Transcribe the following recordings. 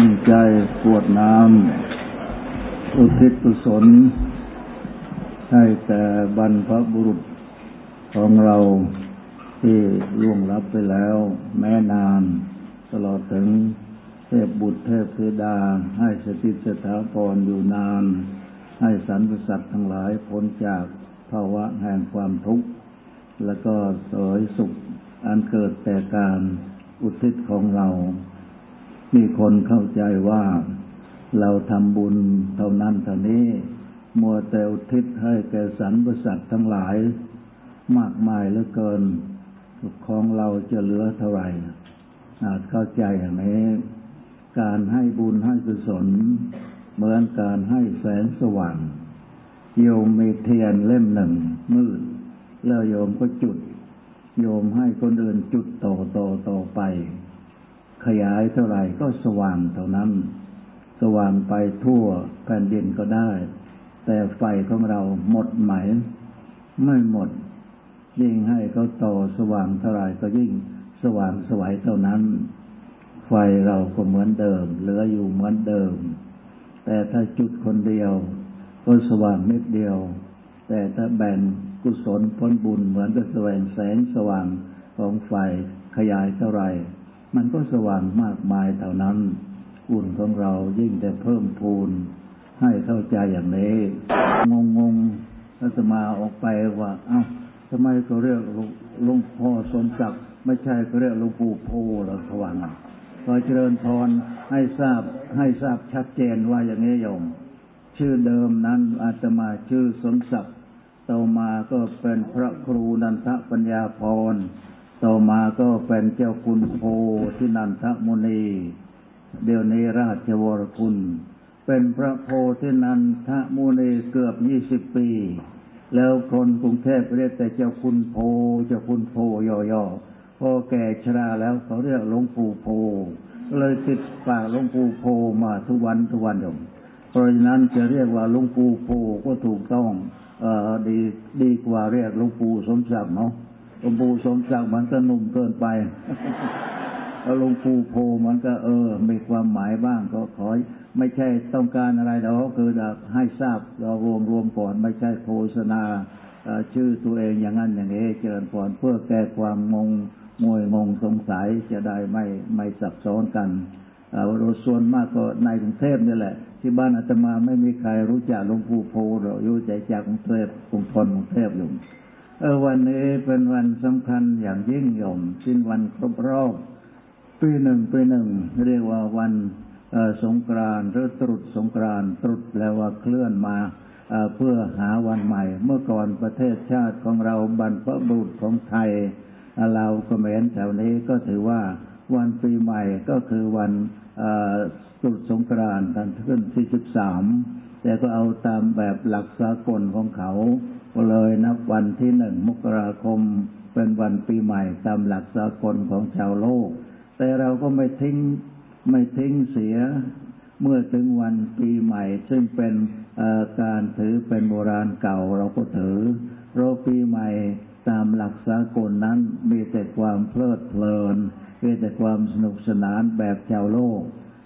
ตั้งใจปวดน้ำอุทิศกุศล ให้แต่บรรพบุรุษของเราที่ล่วงลับไปแล้ว แม้นาน ตลอดถึงเทพบุตรเทพเทดา ให้สติสถาพรอยู่นาน ให้สรรพสัตว์ทั้งหลายพ้นจากภาวะแห่งความทุกข์ แล้วก็สวยสุขอันเกิดแต่การอุทิศของเรา มีคนเข้าใจว่าเราทำบุญเท่านั้นเท่านี้ มัวแต่อุทิศให้แก่สรรพสัตว์ทั้งหลาย มากมายเหลือเกินของเราจะเหลือเท่าไหร่อาจเข้าใจอย่างนี้ การให้บุญให้กุศล เหมือนการให้แสงสว่างโยมมีเทียนเล่มหนึ่งมืด แล้วโยมก็จุด โยมให้คนอื่นจุดต่อต่อต่อไป ขยายเท่าไหร่ก็สว่างเท่านั้น สว่างไปทั่วแผ่นดินก็ได้ แต่ไฟของเราหมดไหม ไม่หมด ยิ่งให้เขาต่อสว่างเท่าไรก็ยิ่งสว่างสวยเท่านั้น ไฟเราก็เหมือนเดิม เหลืออยู่เหมือนเดิม แต่ถ้าจุดคนเดียว ก็สว่างนิดเดียว แต่ถ้าแบ่งกุศลพ้นบุญเหมือนกับแสวงแสงสว่างของไฟขยายเท่าไร มันก็สว่างมากมายเท่านั้น อุ่นของเรายิ่งแต่เพิ่มพูน ให้เข้าใจอย่างนี้ งงงๆแล้วจะมาออกไปว่า เอ้าทำไมเขาเรียกหลวงพ่อสมศักดิ์ไม่ใช่เขาเรียกหลวงปู่โพหรอทวังขอเจริญพรให้ทราบให้ทราบชัดเจนว่าอย่างนี้โยม ชื่อเดิมนั้นอาตมาชื่อสมศักดิ์ต่อมาก็เป็นพระครูนันทปัญญาพร ต่อมาก็เป็นเจ้าคุณโพธินันทมุนี เดี๋ยวนี้ราชวรคุณ เป็นพระโพธินันทมุนีเกือบยี่สิบปี แล้วคนกรุงเทพเรียกแต่เจ้าคุณโพ เจ้าคุณโพย่อๆพอแก่ชราแล้วเขาเรียกหลวงปู่โพ เลยติดปากหลวงปู่โพมาทุกวันทุกวันโยมเพราะฉะนั้นจะเรียกว่าหลวงปู่โพก็ถูกต้อง เอ่อดีดีกว่าเรียกหลวงปู่สมศักดิ์เนาะ หลวงปู่สมศักดิ์มันก็หนุ่มเกินไปแล้วหลวงปู่โพมันก็เออ มีความหมายบ้างก็ขอไม่ใช่ต้องการอะไรหรอกคือจะให้ทราบเรารวมรวมก่อนไม่ใช่โฆษณาชื่อตัวเองอย่างนั้นอย่างนี้เจริญพรเพื่อแก้ความงงงวยงงสงสัยจะได้ไม่ไม่สับซ้อนกันเราส่วนมากก็ในกรุงเทพนี่แหละ ที่บ้านอาตมาไม่มีใครรู้จักหลวงปู่โพหรอกอยู่ใจจากกรุงเทพกรุงทนกรุงเทพอยู่ เออวันนี้เป็นวันสำคัญอย่างยิ่งใหญ่สิ้นวันครบรอบปีหนึ่งปีหนึ่งเรียกว่าวันสงกรานหรือตรุษสงกรานต์ตรุษแปลว่าเคลื่อนมาเพื่อหาวันใหม่ เมื่อก่อนประเทศชาติของเราบรรพบุรุษของไทยเราเขมรแถวนี้ก็ถือว่าวันปีใหม่ก็คือวันตรุษสงกรานต์กันขึ้นที่สิบสามแต่ก็เอาตามแบบหลักสากลของเขา ก็เลยนับวันที่หนึ่งมกราคมเป็นวันปีใหม่ตามหลักสากลของชาวโลก แต่เราก็ไม่ทิ้งไม่ทิ้งเสียเมื่อถึงวันปีใหม่ ซึ่งเป็นการถือเป็นโบราณเก่าเราก็ถือเพราะปีใหม่ตามหลักสากลนั้นมีแต่ความเพลิดเพลินมีแต่ความสนุกสนานแบบชาวโลก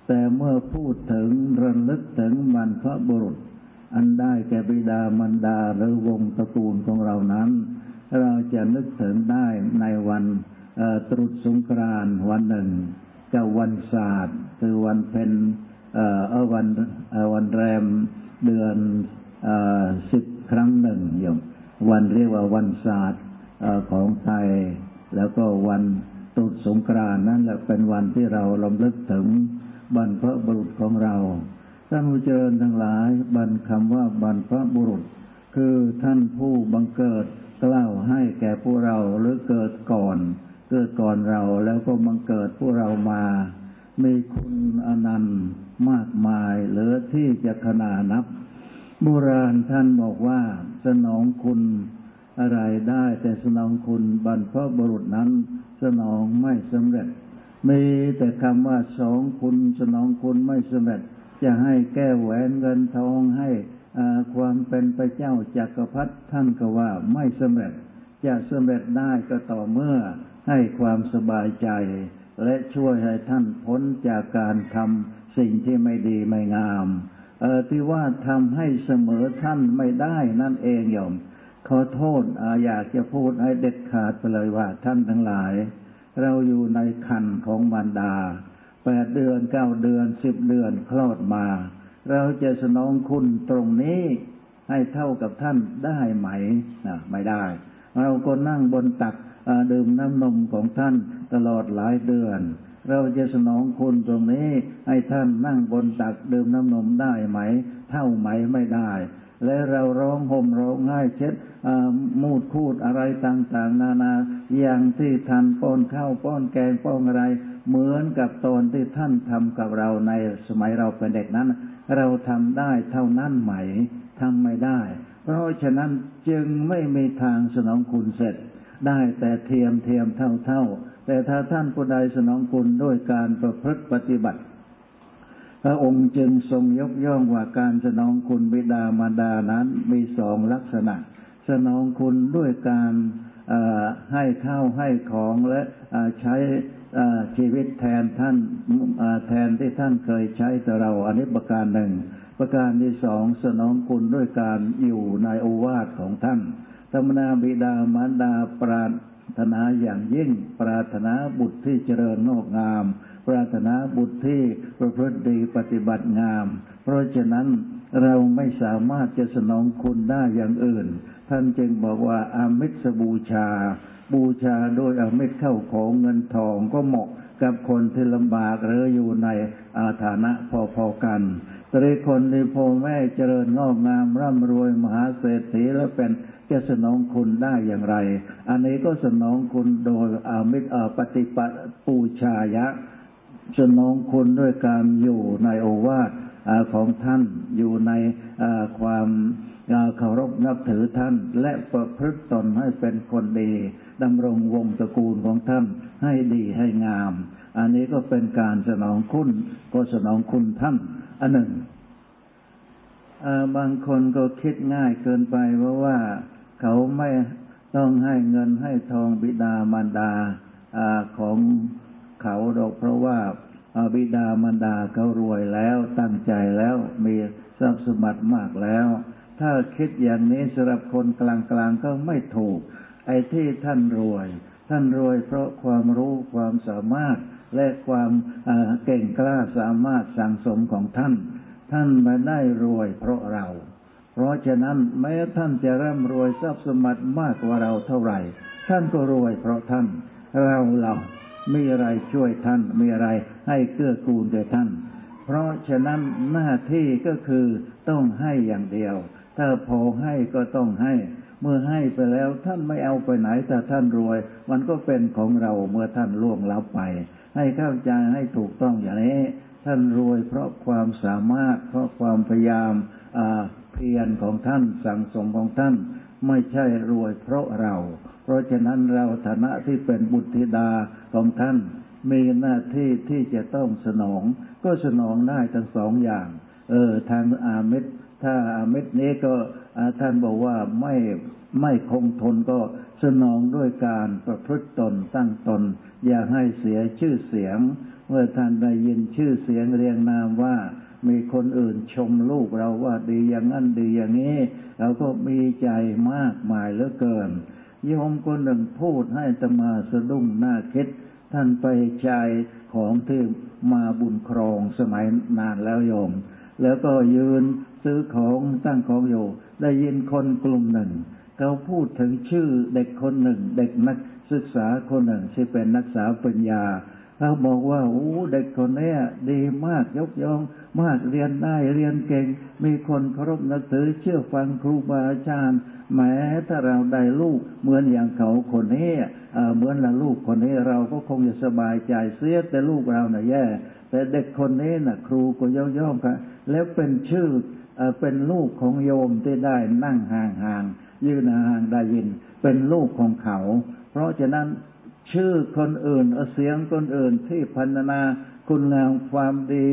แต่เมื่อพูดถึงระลึกถึงมันพระบุรุษ อันได้แก่บิดามารดาหรือวงตระกูลของเรานั้น เราจะนึกถึงได้ในวันตรุษสงกรานต์วันหนึ่งกับวันศาสตร์คือวันเพ็ญเอ่อวันวันแรมเดือนสิบครั้งหนึ่งโยมวันเรียกว่าวันศาสตร์ของไทย แล้วก็วันตรุษสงกรานนั่นแหละเป็นวันที่เราลำลึกถึงบรรพบุรุษของเรา ท่านผู้เจริญทั้งหลายบรรคำว่าบรรพบุรุษ คือท่านผู้บังเกิดกล่าวให้แก่พวกเราหรือเกิดก่อน เกิดก่อนเราแล้วก็บังเกิดพวกเรามา มีคุณอนันต์มากมายเหลือที่จะขนานับ โบราณท่านบอกว่าสนองคุณอะไรได้แต่สนองคุณบรรพบุรุษนั้น สนองไม่สำเร็จ มีแต่คำว่าสองคุณสนองคุณไม่สำเร็จ จะให้แก้แหวนเงินทองให้ความเป็นพระเจ้าจากักรพรรดิท่านก็ว่าไม่สำเร็จ จะสำเร็จได้ก็ต่อเมื่อให้ความสบายใจ และช่วยให้ท่านพ้นจากการทำสิ่งที่ไม่ดีไม่งามเออที่ว่าทำให้เสมอท่านไม่ได้นั่นเองโยมขอโทษออยากจะพูดให้เด็ดขาดไปเลยว่าท่านทั้งหลาย เราอยู่ในคันของมารดา แปดเดือนเก้าเดือนสิบเดือนคลอดมา เราจะสนองคุณตรงนี้ให้เท่ากับท่านได้ไหมนะไม่ได้ เราก็นั่งบนตักดื่มน้ำนมของท่านตลอดหลายเดือน เราจะสนองคุณตรงนี้ ให้ท่านนั่งบนตักดื่มน้ำนมได้ไหม เท่าไหมไม่ได้ และเราร้องห่มร้องไห้เช็ดมูดคูดอะไรต่างๆ นานาอย่างที่ท่านป้อนข้าวป้อนแกงป้อนอะไร เหมือนกับตอนที่ท่านทำกับเราในสมัยเราเป็นเด็กนั้น เราทำได้เท่านั้นไหมทำไม่ได้ เพราะฉะนั้นจึงไม่มีทางสนองคุณเสร็จ ได้แต่เทียมเทียมเท่าเท่าแต่ถ้าท่านผู้ใดสนองคุณด้วยการประพฤติปฏิบัติ พระองค์จึงทรงยกย่องว่าการสนองคุณบิดามารดานั้นมีสองลักษณะ สนองคุณด้วยการให้ข้าวให้ของและใช้ ชีวิตแทนท่านแทนที่ท่านเคยใช้แต่เราอันนี้ประการหนึ่ง ประการที่สองสนองคุณด้วยการอยู่ในโอวาทของท่านธรรมนาบิดามารดาปราถนาอย่างยิ่ง ปรารถนาบุตรที่เจริญงอกงาม ปรารถนาบุตรที่ประพฤติดีปฏิบัติงาม เพราะฉะนั้นเราไม่สามารถจะสนองคุณได้อย่างอื่น ท่านจึงบอกว่าอามิสบูชา บูชาโดยอามิสเข้าของเงินทองก็เหมาะกับคนที่ลำบากหรืออยู่ในอาฐานะพอๆกันตรีคนที่พ่อแม่เจริญงอกงามร่ำรวยมหาเศรษฐีแล้วเป็นจะสนองคุณได้อย่างไร อันนี้ก็สนองคุณโดยอามิตรปฏิปปูชายะ สนองคุณด้วยการอยู่ในโอวาทของท่านอยู่ในความเคารพนับถือท่าน และประพฤติตนให้เป็นคนดี ดำรงวงตระกูลของท่านให้ดีให้งาม อันนี้ก็เป็นการสนองคุณก็สนองคุณท่านอันหนึ่งบางคนก็คิดง่ายเกินไปเพราะว่าเขาไม่ต้องให้เงินให้ทองบิดามารดาอของเขาดอกเพราะว่าบิดามารดาเขารวยแล้วตั้งใจแล้วมีทรัพย์สมบัติมากแล้ว ถ้าคิดอย่างนี้สำหรับคนกลางๆก็ไม่ถูก ไอ้ที่ท่านรวย ท่านรวยเพราะความรู้ความสามารถและความเก่งกล้าสามารถสั่งสมของท่าน ท่านม่ได้รวยเพราะเรา เพราะฉะนั้นแม้ท่านจะร่ำรวยทรัพย์สมบัติมากกว่าเราเท่าไหร่ ท่านก็รวยเพราะท่าน เราเรามีอะไรช่วยท่านมีอะไรให้เกื้อกูลแก่ท่าน เพราะฉะนั้นหน้าที่ก็คือต้องให้อย่างเดียว ถ้าพอให้ก็ต้องให้ เมื่อให้ไปแล้วท่านไม่เอาไปไหนแต่ท่านรวย มันก็เป็นของเราเมื่อท่านล่วงลับไป ให้เข้าใจให้ถูกต้องอย่างนี้ ท่านรวยเพราะความสามารถ เพราะความพยายามเพียรของท่านสั่งสมของท่าน ไม่ใช่รวยเพราะเรา เพราะฉะนั้นเราฐานะที่เป็นบุตรธิดาของท่าน มีหน้าที่ที่จะต้องสนอง ก็สนองได้ทั้งสองอย่าง เออทางอาเมตถ้าอาเมตนี้ก็ ท่านบอกว่าไม่ไม่คงทนก็สนองด้วยการประพฤติตนตั้งตน อย่าให้เสียชื่อเสียง เมื่อท่านได้ยินชื่อเสียงเรียงนามว่า มีคนอื่นชมลูกเราว่าดีอย่างนั้นดีอย่างนี้ เราก็มีใจมากมายเหลือเกินโยมคนหนึ่งพูดให้ตมาสะดุ้งหน้าคิด ท่านไปใจของที่มาบุญครองสมัยนานแล้วโยม แล้วก็ยืนซื้อของตั้งของอยู่ ได้ยินคนกลุ่มหนึ่ง เขาพูดถึงชื่อเด็กคนหนึ่ง เด็กนักศึกษาคนหนึ่งที่เป็นนักศึกษาปัญญาเขาบอกว่าโอ้เด็กคนนี้ดีมากยกย่องมากเรียนได้เรียนเก่ง มีคนเคารพนับถือเชื่อฟังครูบาอาจารย์แม้ถ้าเราได้ลูกเหมือนอย่างเขาคนนี้เหมือนละลูกคนนี้เราก็คงจะสบายใจเสียแต่ลูกเราเน่ะแย่ แต่เด็กคนนี้น่ะ ครูก็ย่อย่อมกันแล้วเป็นชื่อเป็นลูกของโยมที่ได้นั่งห่างๆยืนห่างได้ยิน เป็นลูกของเขา เพราะฉะนั้นชื่อคนอื่นเสียงคนอื่นที่พันนาคุณงามความดี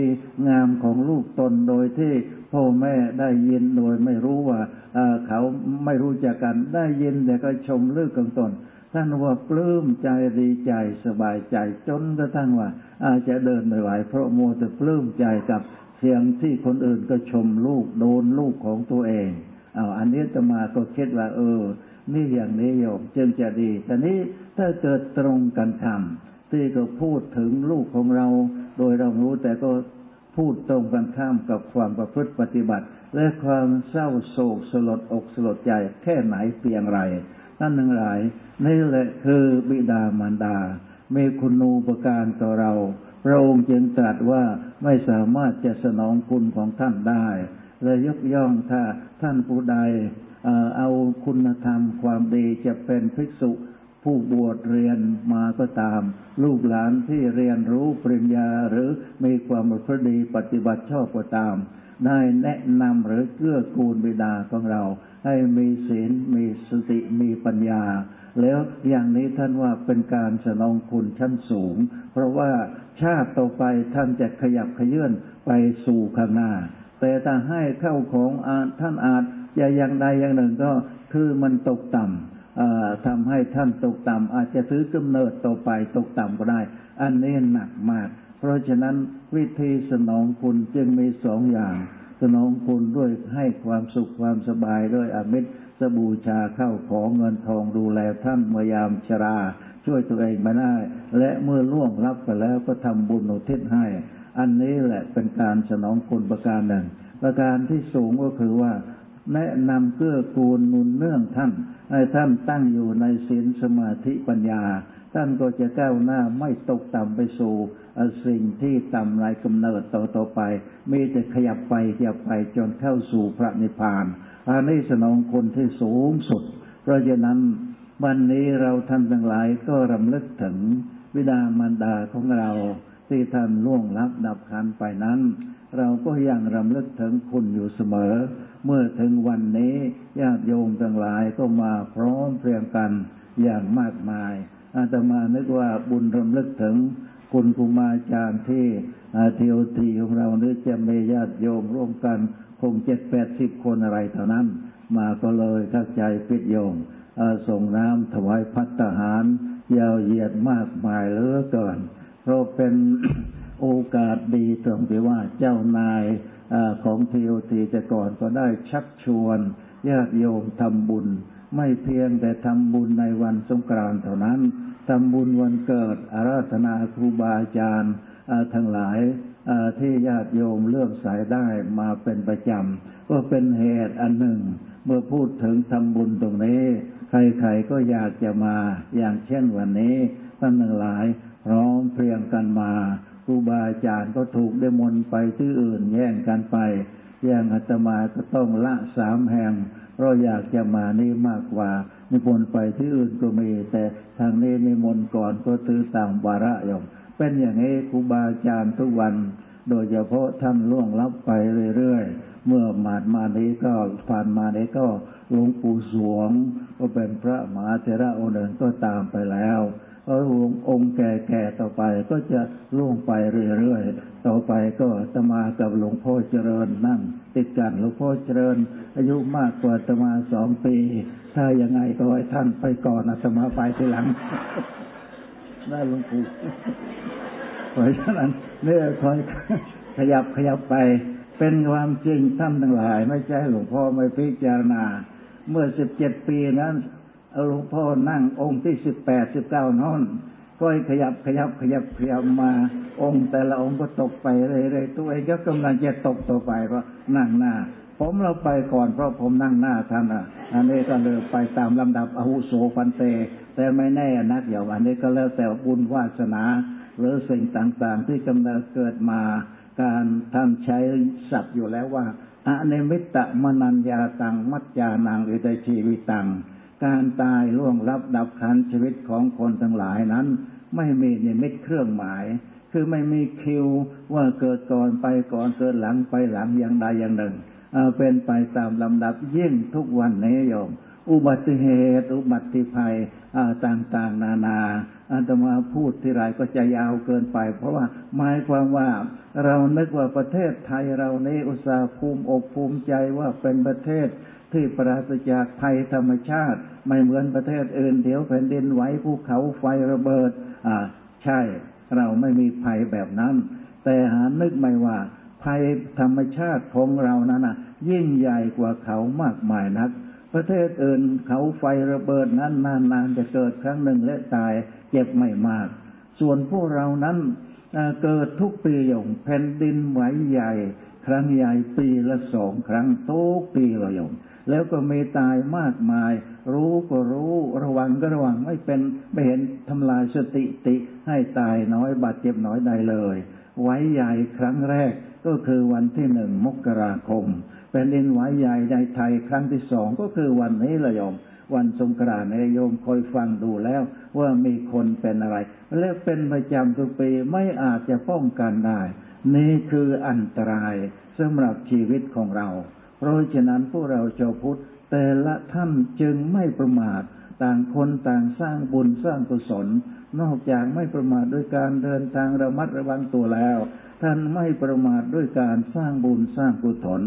งามของลูกตนโดยที่พ่อแม่ได้ยินโดยไม่รู้ว่าเขาไม่รู้จักกันได้ยินแต่ก็ชมเลือกของตน ท่านว่าปลื้มใจดีใจสบายใจจนกระทั่งว่า อาจจะเดินไม่ไหวเพราะโมแต่ปลื้มใจกับเสียงที่คนอื่นก็ชมลูกโดนลูกของตัวเองเอาอันนี้จะมาก็คิดว่า เออ นี่อย่างนี้โยมจึงจะดีแต่นี้ถ้าเกิดตรงกันทำที่ก็พูดถึงลูกของเรา โดยเรารู้แต่ก็พูดตรงกันข้ามกับความประพฤติปฏิบัติ และความเศร้าโศกสลดอกสลดใจแค่ไหนเพียงไร นั่นทั้งหลาย นี่แหละคือบิดามารดามีคุณูปการต่อเรา พระองค์จึงตรัสว่าไม่สามารถจะสนองคุณของท่านได้เลยยกย่องถ้าท่านผู้ใดเอาคุณธรรมความดีจะเป็นภิกษุผู้บวชเรียนมาก็ตาม ลูกหลานที่เรียนรู้ปริญญาหรือมีความประพฤดีปฏิบัติชอบก็ตาม ได้แนะนำหรือเกื้อกูลบิดาของเรา ให้มีศีลมีสติมีปัญญา แล้วอย่างนี้ท่านว่าเป็นการสนองคุณชั้นสูง เพราะว่าชาติต่อไปท่านจะขยับขยื่นไปสู่ข้างหน้า แต่ถ้าให้เข้าของอาท่านอาจจะอย่างใดอย่างหนึ่งก็คือมันตกต่ำทำให้ท่านตกต่ำอาจจะซื้อกำเนิดต่อไปตกต่ำก็ได้ อันนี้หนักมาก เพราะฉะนั้นวิธีสนองคุณจึงมีสองอย่าง สนองคุณด้วยให้ความสุขความสบายด้วยอมิตรสบูชาเข้าของเงินทองดูแลท่านเมื่อยามชรา ช่วยตัวเองมาได้ และเมื่อล่วงลับไปแล้วก็ทำบุญอุทิศให้ อันนี้แหละเป็นการสนองคุณประการหนึ่ง ประการที่สูงก็คือว่า แนะนำเกื้อกูลนุนเนื่องท่านให้ท่านตั้งอยู่ในศีลสมาธิปัญญา ท่านก็จะก้าวหน้าไม่ตกต่ำไปสู่สิ่งที่ต่ำไรกำเนิดต่อต่อไป มีแต่ขยับไปขยับไปจนเข้าสู่พระนิพพานอันนี้สนองคนที่สูงสุด เพราะฉะนั้นวันนี้เราท่านทั้งหลายก็รำลึกถึงวิดามารดาของเรา ที่ท่านล่วงลับดับขันไปนั้น เราก็ยังรำลึกถึงคุณอยู่เสมอ เมื่อถึงวันนี้ญาติโยมทั้งหลายก็มาพร้อมเพรียงกันอย่างมากมาย อาตมานึกว่าบุญรำลึกถึงคุณครูมาจารย์ที่เทียวทีของเราเนื้อจะมีญาติโยมร่วมกันคงเจ็ดแปดสิบคนอะไรเท่านั้น มาก็เลยทักใจปิดโยมส่งน้ำถวายพัฒหาร ยาวเหยียดมากมายเหลือเกินเพราะเป็นโอกาสดีตรงที่ว่าเจ้านายของทีโอทีแต่ก่อนก็ได้ชักชวนญาติโยมทำบุญ ไม่เพียงแต่ทำบุญในวันสงกรานต์เท่านั้น ทำบุญวันเกิด อาราธนาครูบาอาจารย์ทั้งหลายที่ญาติโยมเลื่อมสายได้มาเป็นประจำก็เป็นเหตุอันหนึ่ง เมื่อพูดถึงทำบุญตรงนี้ ใครๆก็อยากจะมาอย่างเช่นวันนี้ท่านทั้งหลายพร้อมเพรียงกันมาครูบาอาจารย์ก็ถูกได้มนไปที่อื่นแย่งกันไป แย่งอาตมาก็ต้องละสามแห่งเพราะอยากจะมานี่มากกว่า นิมนต์ไปที่อื่นก็มี แต่ทางนี้นิมนต์ก่อนก็ตือต่างวาระยมเป็นอย่างนี้ครูบาอาจารย์ทุกวัน โดยเฉพาะท่านล่วงลับไปเรื่อยๆ เมื่อมาดมานี้ก็ผ่านมานี้ก็หลวงปู่สวง ก็เป็นพระมหาเถระองค์หนึ่งก็ตามไปแล้ว องค์แก่ๆต่อไปก็จะล่วงไปเรื่อยๆ ต่อไปก็ตมากับหลวงพ่อเจริญนั่ง ติดกันหลวงพ่อเจริญ อายุมากกว่าตมาสองปี ถ้ายังไงก็ให้ท่านไปก่อนอาตมาไปทีหลังได้หลวงปู่เพราะฉะนั้นเนี่ยคอยขยับขยับไป เป็นความจริงท่านทั้งหลาย ไม่ใช่หลวงพ่อไม่พิจารณา เมื่อสิบเจ็ดปีนั้น หลวงพ่อนั่งองค์ที่สิบแปดสิบเก้านอนก็ขยับขยับขยับขยับมา องค์แต่ละองค์ก็ตกไปเรื่อยๆตัวเองก็กำลังจะตกต่อไปก็นั่งหน้า ผมเราไปก่อนเพราะผมนั่งหน้าท่านอะ อันนี้ก็เลยไปตามลำดับอาหุโสฟันเต แต่ไม่แน่นักอย่างอันนี้ก็แล้วแต่บุญวาสนาหรือสิ่งต่างๆ ที่กำลังเกิดมา การท่านใช้ศัพท์อยู่แล้วว่าอเนมิตะมนัญญาตังมัจจานังอิตชีวิตัง การตายล่วงลับดับขันชีวิตของคนทั้งหลายนั้น ไม่มีนิมิตเครื่องหมาย คือไม่มีคิวว่าเกิดก่อนไปก่อนเกิดหลังไปหลังอย่างใดอย่างหนึ่งเป็นไปตามลำดับยิ่งทุกวันนี้โยม อุบัติเหตุ อุบัติภัยต่างๆ นานาอาตมาพูดที่ไรก็จะยาวเกินไป เพราะว่าหมายความว่าเรานึกว่าประเทศไทยเรานี้อุตสาห์ภูมิอกภูมิใจว่าเป็นประเทศ ที่ปราศจากภัยธรรมชาติ ไม่เหมือนประเทศอื่นเดี๋ยวแผ่นดินไหวภูเขาไฟระเบิด อ่า ใช่ เราไม่มีภัยแบบนั้น แต่หานึกไม่ว่า ภัยธรรมชาติของเรานั้นนะยิ่งใหญ่กว่าเขามากมายนัก ประเทศอื่นเขาไฟระเบิดนั้นนานๆจะเกิดครั้งหนึ่งและตายเจ็บไม่มาก ส่วนพวกเรานั้น เกิดทุกปีอย่างแผ่นดินไหวใหญ่ ครั้งใหญ่ปีละสองครั้งทุกปีเราอย่างแล้วก็มีตายมากมาย รู้ก็รู้ระวังก็ระวังไม่เป็นไม่เห็นทำลายสติติ ให้ตายน้อยบาดเจ็บน้อยใดเลย ไว้ใหญ่ครั้งแรกก็คือวันที่หนึ่งมกราคมแผ่นดินไหวใหญ่ในไทยครั้งที่สองก็คือวันนี้ละยม วันสงกรานต์นโยมคอยฟังดูแล้ว ว่ามีคนเป็นอะไร และเป็นประจำทุกปีไม่อาจจะป้องกันได้ นี่คืออันตรายสำหรับชีวิตของเรา เพราะฉะนั้นพวกเราชาวพุทธแต่ละท่านจึงไม่ประมาท ต่างคนต่างสร้างบุญสร้างกุศล นอกจากไม่ประมาทด้วยการเดินทางระมัดระวังตัวแล้ว ท่านไม่ประมาทด้วยการสร้างบุญสร้างกุศล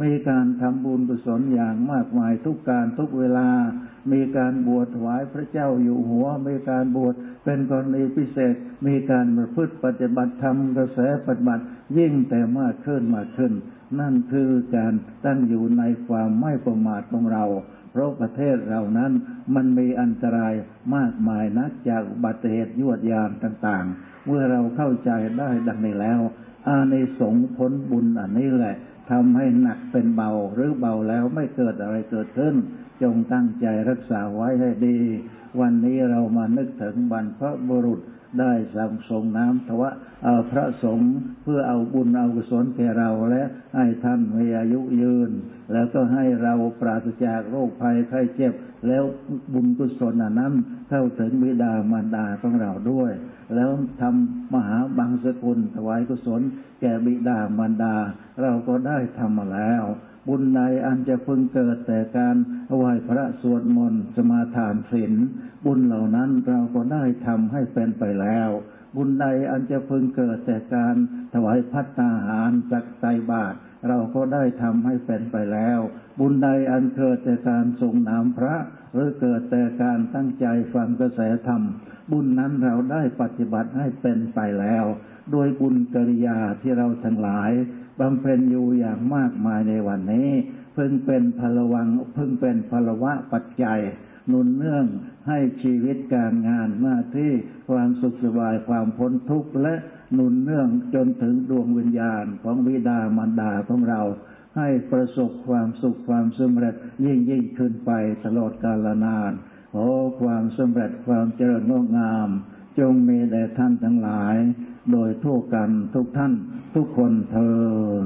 มีการทำบุญกุศลอย่างมากมายทุกการทุกเวลา มีการบวชถวายพระเจ้าอยู่หัว มีการบวชเป็นกรณีพิเศษ มีการประพฤติปฏิบัติธรรมกระแสปฏิบัติยิ่งแต่มากขึ้นมากขึ้น นั่นคือการตั้งอยู่ในความไม่ประมาทของเรา เพราะประเทศเรานั้นมันมีอันตรายมากมายนักจากอุบัติเหตุยวดยามต่างๆ เมื่อเราเข้าใจได้ดังนี้แล้ว อาในสงผลบุญอันนี้แหละ ทำให้หนักเป็นเบาหรือเบาแล้วไม่เกิดอะไรเกิดขึ้น จงตั้งใจรักษาไว้ให้ดี วันนี้เรามานึกถึงบรรพบุรุษได้สั่งสงน้ำทวะเอาพระสงฆ์เพื่อเอาบุญเอากุศลแก่เราและให้ท่านมีอายุยืน แล้วก็ให้เราปราศจากโรคภัยไข้เจ็บ แล้วบุญกุศลนั้น เข้าถึงบิดามารดาของเราด้วย แล้วทำมหาบังสกุลถวายกุศล แก่บิดามารดา เราก็ได้ทำมาแล้ว บุญใดอันจะพึงเกิดแต่การไหว้พระสวดมนต์สมาทานศีลบุญเหล่านั้นเราก็ได้ทำให้เป็นไปแล้วบุญใดอันจะพึงเกิดแต่การถวายพัฒนาหารจักไตบาท เราก็ได้ทำให้เป็นไปแล้ว บุญใดอันเกิดแต่การทรงนามพระ หรือเกิดแต่การตั้งใจฟังกระแสธรรม บุญนั้นเราได้ปฏิบัติให้เป็นไปแล้ว โดยบุญกิริยาที่เราทั้งหลายบำเพ็ญอยู่อย่างมากมายในวันนี้ เพิ่งเป็นพลวังเพิ่งเป็นพลวะปัจจัยนุนเนื่องให้ชีวิตการงานหน้าที่ความสุขสบายความพ้นทุกข์และนุนเนื่องจนถึงดวงวิญญาณของวิดามารดาของเรา ให้ประสบความสุขความสำเร็จยิ่งยิ่งขึ้นไปตลอดกาลนานขอความสำเร็จความเจริญงอกงาม จงมีแด่ท่านทั้งหลาย โดยทั่วกันทุกท่านทุกคนเทอ